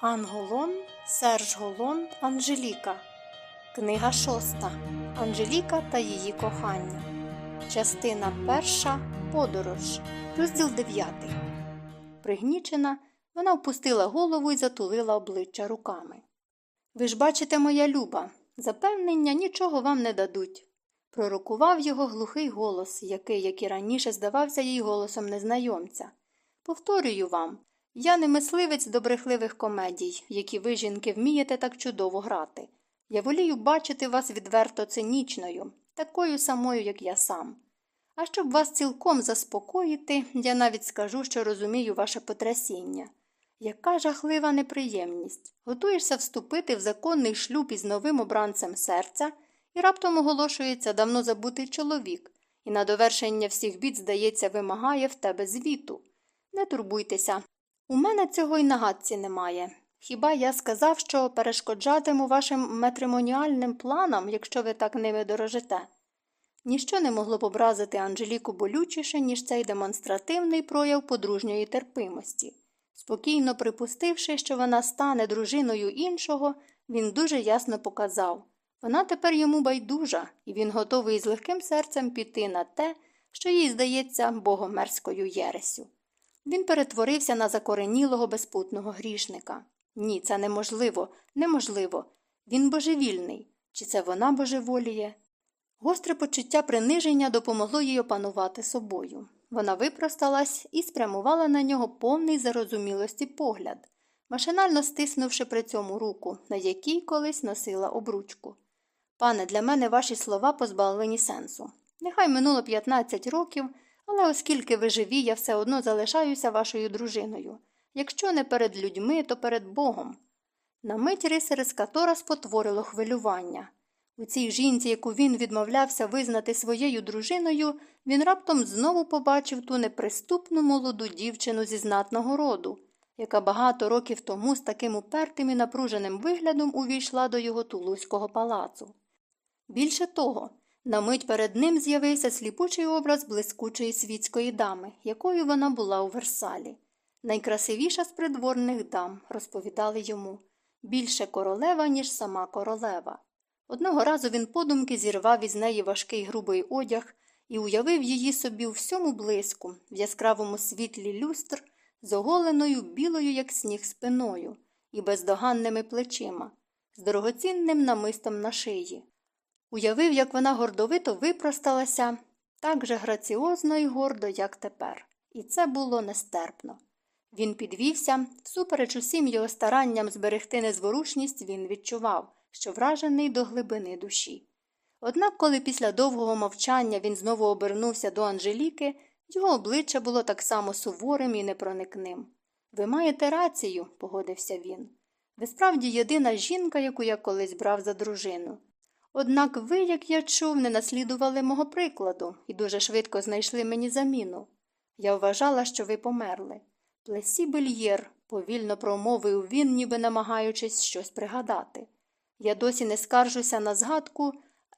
Анголон, Серж Голон, Анжеліка. Книга шоста. Анжеліка та її кохання. Частина перша. Подорож. Розділ дев'ятий. Пригнічена, вона впустила голову і затулила обличчя руками. Ви ж бачите, моя люба, запевнення нічого вам не дадуть. Пророкував його глухий голос, який, як і раніше, здавався їй голосом незнайомця. Повторюю вам, я не мисливець до брехливих комедій, які ви, жінки, вмієте так чудово грати. Я волію бачити вас відверто цинічною, такою самою, як я сам. А щоб вас цілком заспокоїти, я навіть скажу, що розумію ваше потрясіння. Яка жахлива неприємність. Готуєшся вступити в законний шлюб із новим обранцем серця, і раптом оголошується давно забутий чоловік, і на довершення всіх бід, здається, вимагає в тебе звіту. Не турбуйтеся, у мене цього й нагадці немає. Хіба я сказав, що перешкоджатиму вашим матримоніальним планам, якщо ви так ними дорожите? Ніщо не могло б образити Анжеліку болючіше, ніж цей демонстративний прояв подружньої терпимості. Спокійно припустивши, що вона стане дружиною іншого, він дуже ясно показав вона тепер йому байдужа, і він готовий з легким серцем піти на те, що їй здається богомерською єресю. Він перетворився на закоренілого безпутного грішника. Ні, це неможливо, неможливо. Він божевільний. Чи це вона божеволіє? Гостре почуття приниження допомогло їй опанувати собою. Вона випросталась і спрямувала на нього повний зарозумілості погляд, машинально стиснувши при цьому руку, на якій колись носила обручку. Пане, для мене ваші слова позбавлені сенсу. Нехай минуло 15 років, але оскільки ви живі, я все одно залишаюся вашою дружиною. Якщо не перед людьми, то перед Богом. На мить риси спотворило хвилювання. У цій жінці, яку він відмовлявся визнати своєю дружиною, він раптом знову побачив ту неприступну молоду дівчину зі знатного роду, яка багато років тому з таким упертим і напруженим виглядом увійшла до його тулузького палацу. Більше того, на мить перед ним з'явився сліпучий образ блискучої світської дами, якою вона була у Версалі. Найкрасивіша з придворних дам, розповідали йому, більше королева, ніж сама королева. Одного разу він подумки зірвав із неї важкий грубий одяг і уявив її собі у всьому блиску, в яскравому світлі люстр, з оголеною білою, як сніг, спиною, і бездоганними плечима, з дорогоцінним намистом на шиї. Уявив, як вона гордовито випросталася, так же граціозно і гордо, як тепер, і це було нестерпно. Він підвівся, всупереч усім його старанням зберегти незворушність, він відчував, що вражений до глибини душі. Однак, коли після довгого мовчання він знову обернувся до Анжеліки, його обличчя було так само суворим і непроникним. Ви маєте рацію, погодився він. Ви справді єдина жінка, яку я колись брав за дружину. Однак ви, як я чув, не наслідували мого прикладу і дуже швидко знайшли мені заміну. Я вважала, що ви померли. Плесі Бельєр, повільно промовив він, ніби намагаючись щось пригадати. Я досі не скаржуся на згадку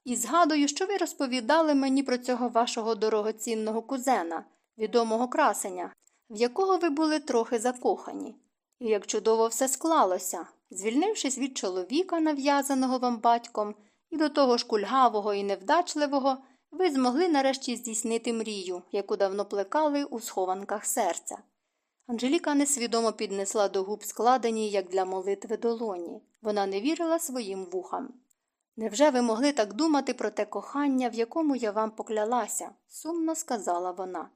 і згадую, що ви розповідали мені про цього вашого дорогоцінного кузена, відомого красеня, в якого ви були трохи закохані. І як чудово все склалося, звільнившись від чоловіка, нав'язаного вам батьком, і до того ж кульгавого і невдачливого, ви змогли нарешті здійснити мрію, яку давно плекали у схованках серця. Анжеліка несвідомо піднесла до губ складені, як для молитви долоні. Вона не вірила своїм вухам. Невже ви могли так думати про те кохання, в якому я вам поклялася? сумно сказала вона.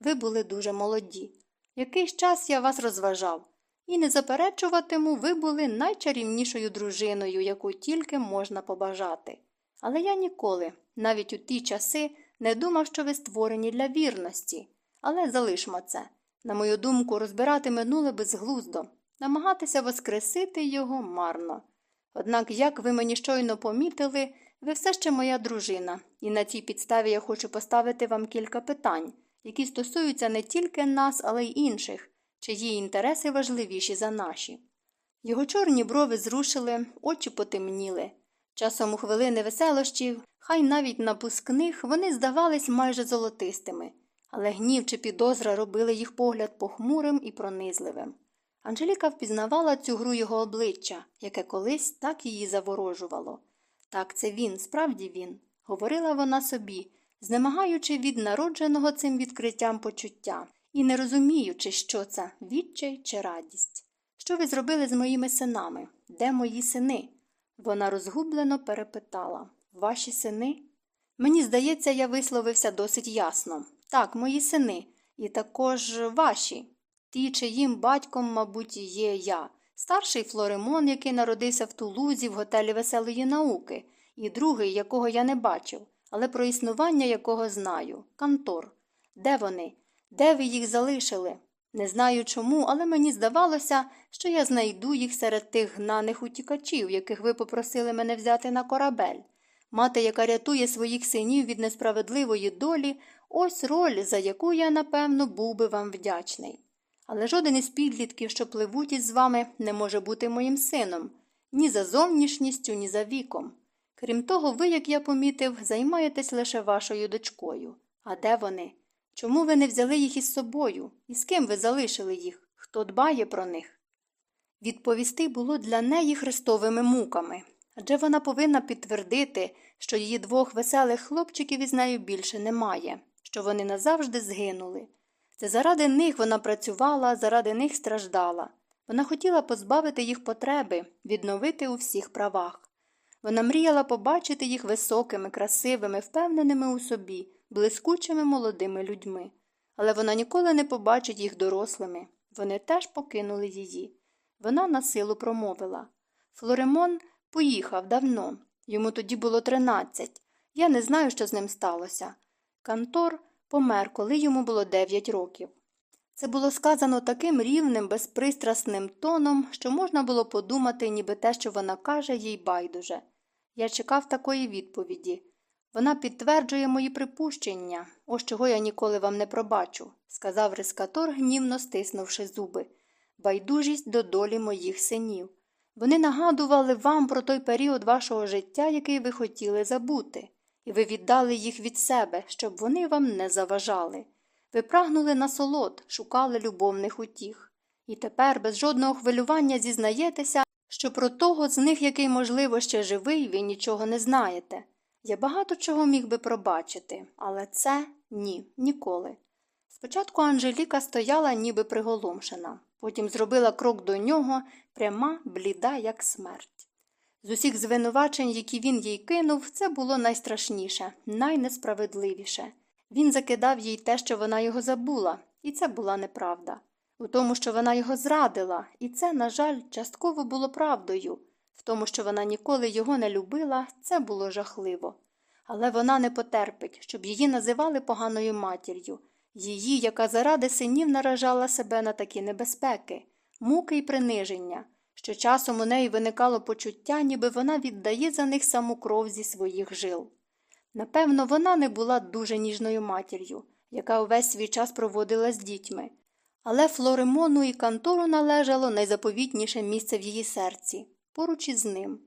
Ви були дуже молоді. Якийсь час я вас розважав, і не заперечуватиму, ви були найчарівнішою дружиною, яку тільки можна побажати. Але я ніколи, навіть у ті часи, не думав, що ви створені для вірності. Але залишмо це. На мою думку, розбирати минуле безглуздо, намагатися воскресити його марно. Однак, як ви мені щойно помітили, ви все ще моя дружина, і на цій підставі я хочу поставити вам кілька питань, які стосуються не тільки нас, але й інших, чиї інтереси важливіші за наші. Його чорні брови зрушили, очі потемніли. Часом у хвилини веселощів, хай навіть напускних, вони здавались майже золотистими, але гнів чи підозра робили їх погляд похмурим і пронизливим. Анжеліка впізнавала цю гру його обличчя, яке колись так її заворожувало. Так, це він, справді він, говорила вона собі, знемагаючи від народженого цим відкриттям почуття і не розуміючи, що це відчай чи радість. Що ви зробили з моїми синами? Де мої сини? Вона розгублено перепитала Ваші сини? Мені здається, я висловився досить ясно. Так, мої сини, і також ваші. Ті, чиїм батьком, мабуть, є я, старший Флоремон, який народився в Тулузі в готелі веселої науки, і другий, якого я не бачив, але про існування якого знаю Кантор. Де вони? Де ви їх залишили? Не знаю чому, але мені здавалося, що я знайду їх серед тих гнаних утікачів, яких ви попросили мене взяти на корабель. Мати, яка рятує своїх синів від несправедливої долі, ось роль, за яку я, напевно, був би вам вдячний. Але жоден із підлітків, що пливуть із вами, не може бути моїм сином ні за зовнішністю, ні за віком. Крім того, ви, як я помітив, займаєтесь лише вашою дочкою. А де вони? Чому ви не взяли їх із собою? І з ким ви залишили їх? Хто дбає про них? Відповісти було для неї хрестовими муками, адже вона повинна підтвердити, що її двох веселих хлопчиків із нею більше немає, що вони назавжди згинули. Це заради них вона працювала, заради них страждала. Вона хотіла позбавити їх потреби, відновити у всіх правах. Вона мріяла побачити їх високими, красивими, впевненими у собі, блискучими молодими людьми. Але вона ніколи не побачить їх дорослими. Вони теж покинули її. Вона на силу промовила Флоремон поїхав давно. Йому тоді було тринадцять. Я не знаю, що з ним сталося. Кантор помер, коли йому було дев'ять років. Це було сказано таким рівним, безпристрасним тоном, що можна було подумати, ніби те, що вона каже, їй байдуже. Я чекав такої відповіді. Вона підтверджує мої припущення, ось чого я ніколи вам не пробачу, сказав Рискатор, гнівно стиснувши зуби. Байдужість до долі моїх синів. Вони нагадували вам про той період вашого життя, який ви хотіли забути, і ви віддали їх від себе, щоб вони вам не заважали. Ви прагнули насолод, шукали любовних утіх. І тепер без жодного хвилювання зізнаєтеся, що про того з них, який, можливо, ще живий, ви нічого не знаєте. Я багато чого міг би пробачити, але це ні, ніколи. Спочатку Анжеліка стояла, ніби приголомшена, потім зробила крок до нього, пряма, бліда, як смерть. З усіх звинувачень, які він їй кинув, це було найстрашніше, найнесправедливіше. Він закидав їй те, що вона його забула, і це була неправда. У тому, що вона його зрадила, і це, на жаль, частково було правдою. В тому, що вона ніколи його не любила, це було жахливо. Але вона не потерпить, щоб її називали поганою матір'ю, її, яка заради синів наражала себе на такі небезпеки, муки й приниження, що часом у неї виникало почуття, ніби вона віддає за них саму кров зі своїх жил. Напевно, вона не була дуже ніжною матір'ю, яка увесь свій час проводила з дітьми, але Флоремону і кантору належало найзаповітніше місце в її серці поруч із ним,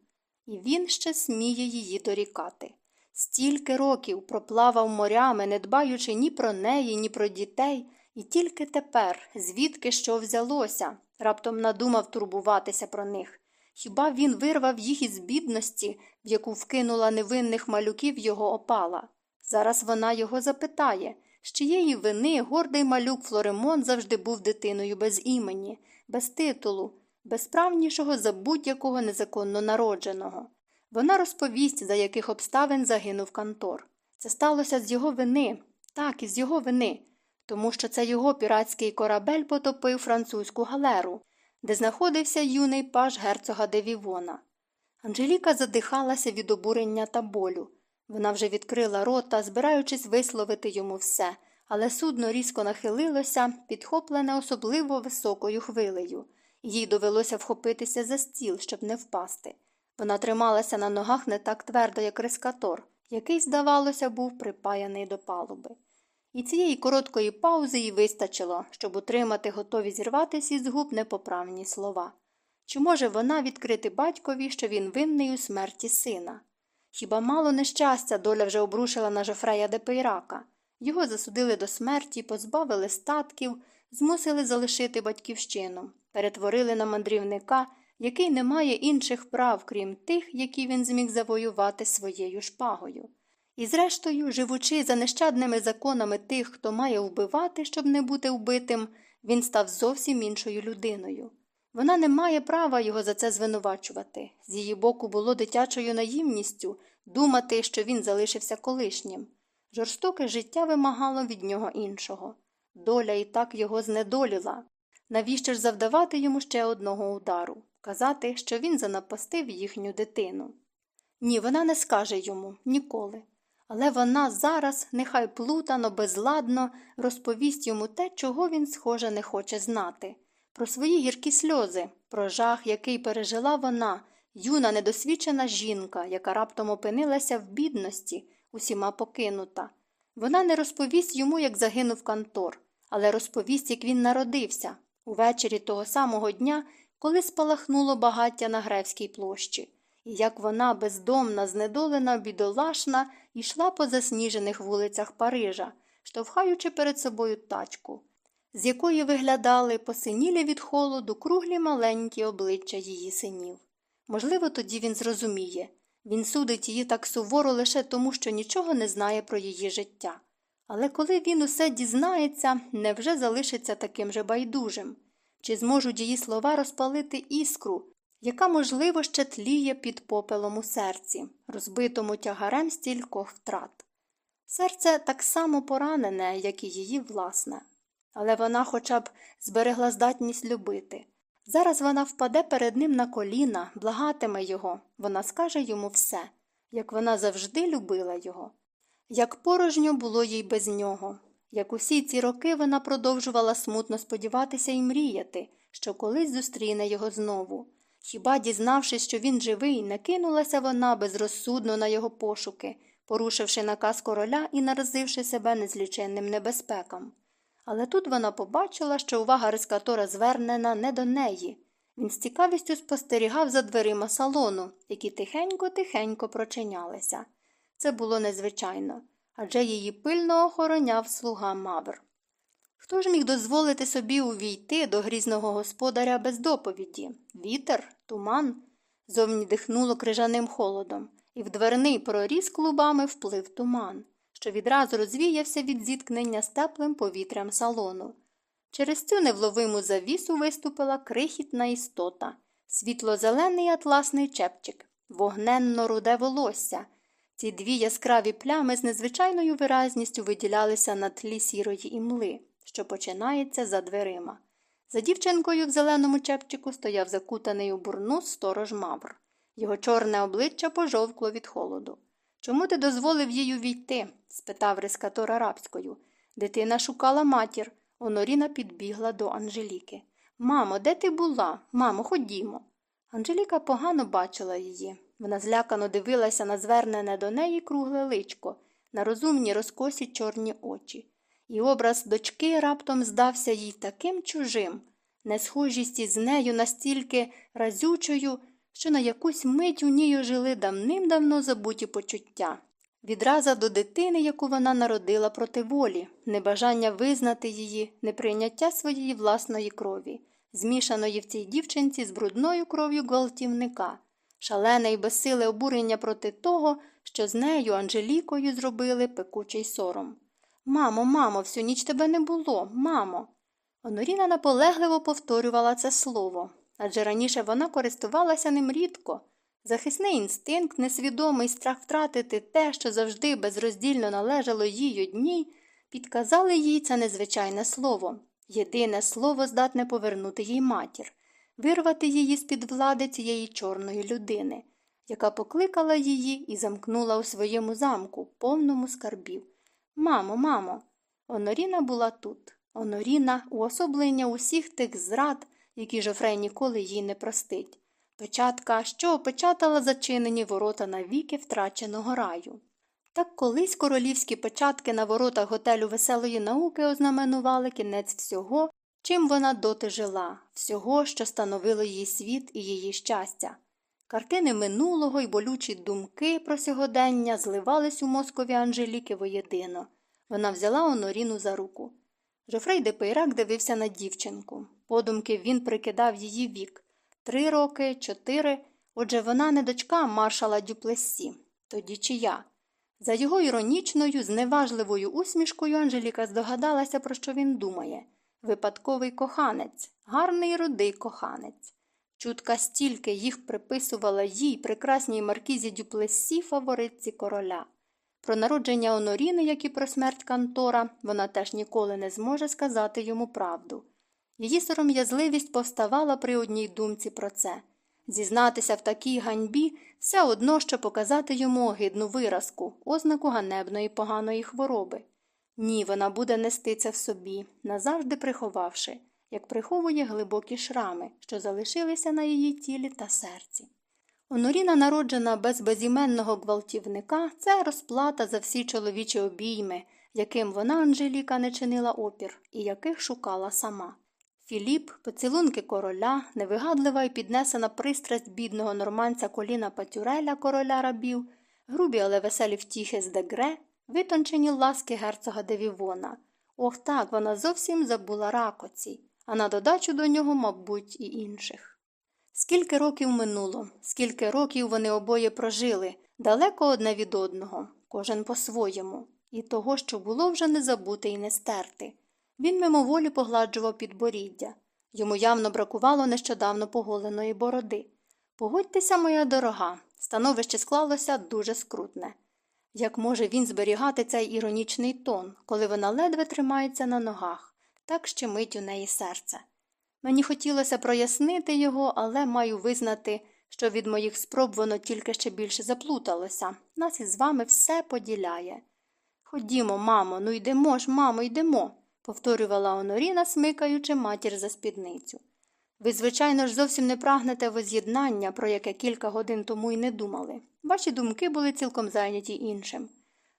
і він ще сміє її дорікати. Стільки років проплавав морями, не дбаючи ні про неї, ні про дітей, і тільки тепер, звідки що взялося, раптом надумав турбуватися про них. Хіба він вирвав їх із бідності, в яку вкинула невинних малюків його опала? Зараз вона його запитає, з чиєї вини гордий малюк Флоремон завжди був дитиною без імені, без титулу, безправнішого за будь-якого незаконно народженого. Вона розповість, за яких обставин загинув Кантор. Це сталося з його вини, так, із його вини, тому що це його піратський корабель потопив французьку галеру, де знаходився юний паж герцога Девівона. Анжеліка задихалася від обурення та болю. Вона вже відкрила рота, збираючись висловити йому все, але судно різко нахилилося, підхоплене особливо високою хвилею. Їй довелося вхопитися за стіл, щоб не впасти. Вона трималася на ногах не так твердо, як рескатор, який, здавалося, був припаяний до палуби. І цієї короткої паузи їй вистачило, щоб утримати готові зірватися із губ непоправні слова. Чи може вона відкрити батькові, що він винний у смерті сина? Хіба мало нещастя доля вже обрушила на Жофрея де Пейрака? Його засудили до смерті, позбавили статків, змусили залишити батьківщину. перетворили на мандрівника, який не має інших прав, крім тих, які він зміг завоювати своєю шпагою. І, зрештою, живучи за нещадними законами тих, хто має вбивати, щоб не бути вбитим, він став зовсім іншою людиною. Вона не має права його за це звинувачувати. З її боку було дитячою наївністю думати, що він залишився колишнім. Жорстоке життя вимагало від нього іншого. Доля і так його знедоліла. Навіщо ж завдавати йому ще одного удару, казати, що він занапастив їхню дитину? Ні, вона не скаже йому ніколи. Але вона зараз, нехай плутано, безладно, розповість йому те, чого він, схоже, не хоче знати, про свої гіркі сльози, про жах, який пережила вона, юна недосвідчена жінка, яка раптом опинилася в бідності, усіма покинута. Вона не розповість йому, як загинув Кантор, але розповість, як він народився, увечері того самого дня, коли спалахнуло багаття на Гревській площі, і як вона, бездомна, знедолена, бідолашна, йшла по засніжених вулицях Парижа, штовхаючи перед собою тачку, з якої виглядали посинілі від холоду круглі маленькі обличчя її синів. Можливо, тоді він зрозуміє він судить її так суворо лише тому, що нічого не знає про її життя. Але коли він усе дізнається, невже залишиться таким же байдужим? Чи зможуть її слова розпалити іскру, яка, можливо, ще тліє під попелом у серці, розбитому тягарем стількох втрат? Серце так само поранене, як і її власне, але вона хоча б зберегла здатність любити. Зараз вона впаде перед ним на коліна, благатиме його, вона скаже йому все, як вона завжди любила його, як порожньо було їй без нього, як усі ці роки вона продовжувала смутно сподіватися і мріяти, що колись зустріне його знову. Хіба, дізнавшись, що він живий, не кинулася вона безрозсудно на його пошуки, порушивши наказ короля і наразивши себе незліченним небезпекам. Але тут вона побачила, що увага Рескатора звернена не до неї. Він з цікавістю спостерігав за дверима салону, які тихенько-тихенько прочинялися. Це було незвичайно адже її пильно охороняв слуга Мавр. Хто ж міг дозволити собі увійти до грізного господаря без доповіді? Вітер, туман. Зовні дихнуло крижаним холодом, і в дверний проріз клубами вплив туман що відразу розвіявся від зіткнення з теплим повітрям салону. Через цю невловиму завісу виступила крихітна істота, світло-зелений атласний чепчик, вогненно руде волосся. Ці дві яскраві плями з незвичайною виразністю виділялися на тлі сірої імли, що починається за дверима. За дівчинкою в зеленому чепчику стояв закутаний у бурну сторож мавр. Його чорне обличчя пожовкло від холоду. Чому ти дозволив їй увійти? спитав Рескатор арабською. Дитина шукала матір. Оноріна підбігла до Анжеліки. Мамо, де ти була? Мамо, ходімо. Анжеліка погано бачила її. Вона злякано дивилася на звернене до неї кругле личко, на розумні розкосі чорні очі. І образ дочки раптом здався їй таким чужим, несхожість із нею настільки разючою, що на якусь мить у ній ожили давним-давно забуті почуття. Відраза до дитини, яку вона народила проти волі, небажання визнати її, неприйняття своєї власної крові, змішаної в цій дівчинці з брудною кров'ю гвалтівника, шалене і безсиле обурення проти того, що з нею, Анжелікою, зробили пекучий сором. Мамо, мамо, всю ніч тебе не було, мамо. Оноріна наполегливо повторювала це слово, адже раніше вона користувалася ним рідко. Захисний інстинкт, несвідомий страх втратити те, що завжди безроздільно належало їй одній, підказали їй це незвичайне слово, єдине слово здатне повернути їй матір, вирвати її з під влади цієї чорної людини, яка покликала її і замкнула у своєму замку, повному скарбів. Мамо, мамо, Оноріна була тут. Оноріна уособлення усіх тих зрад, які Жофрей ніколи їй не простить. Печатка, що опечатала зачинені ворота навіки втраченого раю. Так колись королівські печатки на воротах готелю веселої науки ознаменували кінець всього, чим вона доти жила, всього, що становило її світ і її щастя. Картини минулого й болючі думки про сьогодення зливались у мозкові Анжеліки воєдино. Вона взяла Оноріну за руку. Жофрей де Пейрак дивився на дівчинку. Подумки він прикидав її вік три роки, чотири. Отже, вона не дочка маршала Дюплесі, тоді чия. За його іронічною, зневажливою усмішкою Анжеліка здогадалася, про що він думає випадковий коханець, гарний рудий коханець. Чутка стільки їх приписувала їй прекрасній маркізі Дюплесі фаворитці короля. Про народження Оноріни, як і про смерть Кантора, вона теж ніколи не зможе сказати йому правду. Її сором'язливість повставала при одній думці про це. Зізнатися в такій ганьбі все одно, що показати йому огидну виразку, ознаку ганебної поганої хвороби. Ні, вона буде нести це в собі, назавжди приховавши, як приховує глибокі шрами, що залишилися на її тілі та серці. Оноріна, народжена без безіменного гвалтівника, це розплата за всі чоловічі обійми, яким вона, Анжеліка, не чинила опір і яких шукала сама. Філіп, поцілунки короля, невигадлива і піднесена пристрасть бідного норманця коліна Патюреля, короля рабів, грубі, але веселі втіхи з дегре, витончені ласки герцога Девівона. Ох так, вона зовсім забула ракоці, а на додачу до нього, мабуть, і інших. Скільки років минуло, скільки років вони обоє прожили, далеко одне від одного, кожен по-своєму, і того, що було вже не забути і не стерти. Він мимоволі погладжував підборіддя. Йому явно бракувало нещодавно поголеної бороди. Погодьтеся, моя дорога, становище склалося дуже скрутне. Як може він зберігати цей іронічний тон, коли вона ледве тримається на ногах, так щемить у неї серце. Мені хотілося прояснити його, але маю визнати, що від моїх спроб воно тільки ще більше заплуталося. Нас із вами все поділяє. Ходімо, мамо, ну йдемо ж, мамо, йдемо повторювала Оноріна, смикаючи матір за спідницю. Ви, звичайно ж, зовсім не прагнете воз'єднання, про яке кілька годин тому й не думали. Ваші думки були цілком зайняті іншим.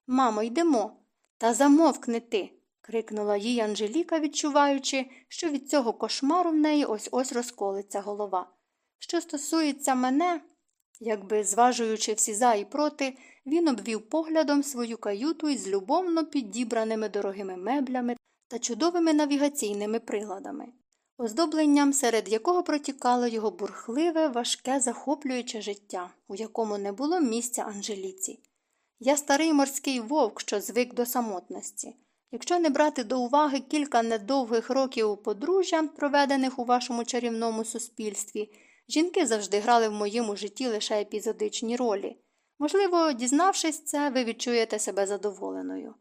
Мамо, йдемо. Та замовкни ти. крикнула їй Анжеліка, відчуваючи, що від цього кошмару в неї ось ось розколиться голова. Що стосується мене, якби зважуючи всі за і проти, він обвів поглядом свою каюту із любовно підібраними дорогими меблями та чудовими навігаційними приладами, оздобленням, серед якого протікало його бурхливе, важке, захоплююче життя, у якому не було місця Анжеліці. Я старий морський вовк, що звик до самотності. Якщо не брати до уваги кілька недовгих років подружжя, проведених у вашому чарівному суспільстві, жінки завжди грали в моєму житті лише епізодичні ролі. Можливо, дізнавшись це, ви відчуєте себе задоволеною.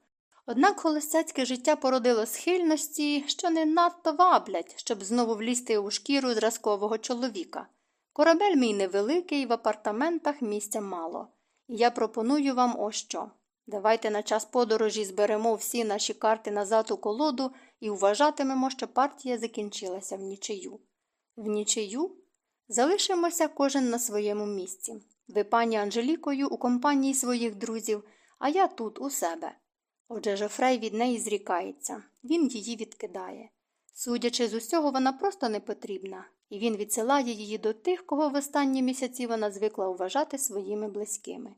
Однак холостяцьке життя породило схильності, що не надто ваблять, щоб знову влізти у шкіру зразкового чоловіка. Корабель мій невеликий, в апартаментах місця мало. І я пропоную вам ось що. Давайте на час подорожі зберемо всі наші карти назад у колоду і вважатимемо, що партія закінчилася в нічию. В нічию? Залишимося кожен на своєму місці. Ви, пані Анжелікою, у компанії своїх друзів, а я тут, у себе. Отже, Жофрей від неї зрікається, він її відкидає. Судячи з усього, вона просто не потрібна, і він відсилає її до тих, кого в останні місяці вона звикла вважати своїми близькими.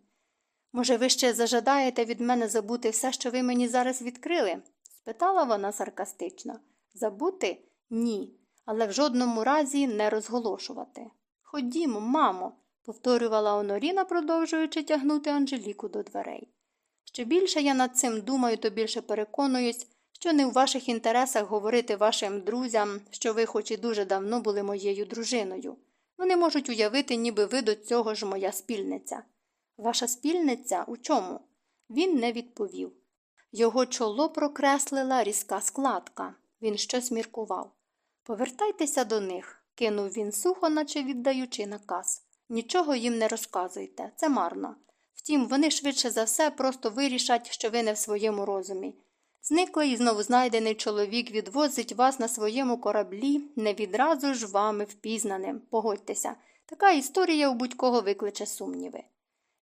Може, ви ще зажадаєте від мене забути все, що ви мені зараз відкрили? спитала вона саркастично. Забути? Ні, але в жодному разі не розголошувати. Ходімо, мамо, повторювала Оноріна, продовжуючи тягнути Анжеліку до дверей. Що більше я над цим думаю, то більше переконуюсь, що не в ваших інтересах говорити вашим друзям, що ви, хоч і дуже давно були моєю дружиною. Вони можуть уявити, ніби ви до цього ж моя спільниця. Ваша спільниця у чому? Він не відповів. Його чоло прокреслила різка складка. Він щось міркував. Повертайтеся до них, кинув він сухо, наче віддаючи наказ. Нічого їм не розказуйте, це марно. Втім, вони швидше за все просто вирішать, що ви не в своєму розумі. Зниклий і знову знайдений чоловік відвозить вас на своєму кораблі, не відразу ж вами впізнаним. Погодьтеся, така історія у будь-кого викличе сумніви.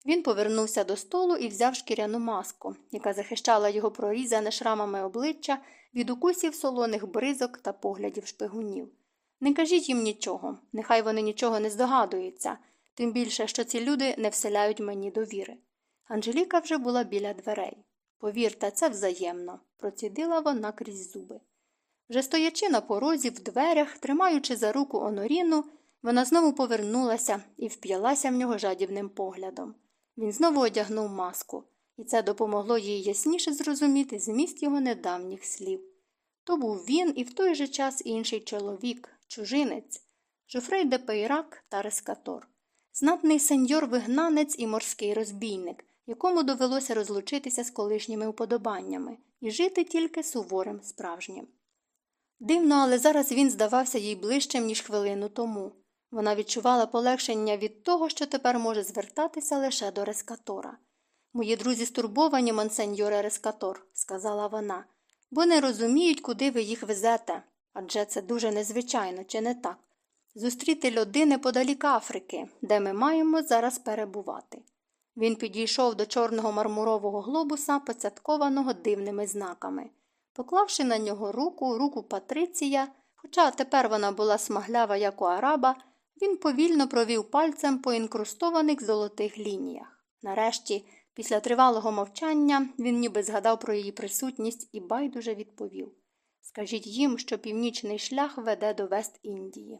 Він повернувся до столу і взяв шкіряну маску, яка захищала його прорізане шрамами обличчя від укусів солоних бризок та поглядів шпигунів. Не кажіть їм нічого, нехай вони нічого не здогадуються тим більше, що ці люди не вселяють мені довіри. Анжеліка вже була біля дверей. Повірте, це взаємно, процідила вона крізь зуби. Вже стоячи на порозі в дверях, тримаючи за руку Оноріну, вона знову повернулася і вп'ялася в нього жадібним поглядом. Він знову одягнув маску, і це допомогло їй ясніше зрозуміти зміст його недавніх слів. То був він і в той же час інший чоловік, чужинець, Жофрей де Пейрак та Рескатор, знатний сеньор вигнанець і морський розбійник, якому довелося розлучитися з колишніми уподобаннями і жити тільки суворим справжнім. Дивно, але зараз він здавався їй ближчим, ніж хвилину тому. Вона відчувала полегшення від того, що тепер може звертатися лише до Рескатора. Мої друзі стурбовані, монсеньоре Рескатор, сказала вона, бо не розуміють, куди ви їх везете. Адже це дуже незвичайно, чи не так? Зустріти люди неподалік Африки, де ми маємо зараз перебувати. Він підійшов до чорного мармурового глобуса, поцяткованого дивними знаками. Поклавши на нього руку, руку Патриція, хоча тепер вона була смаглява, як у араба, він повільно провів пальцем по інкрустованих золотих лініях. Нарешті, після тривалого мовчання, він ніби згадав про її присутність і байдуже відповів Скажіть їм, що північний шлях веде до Вест Індії.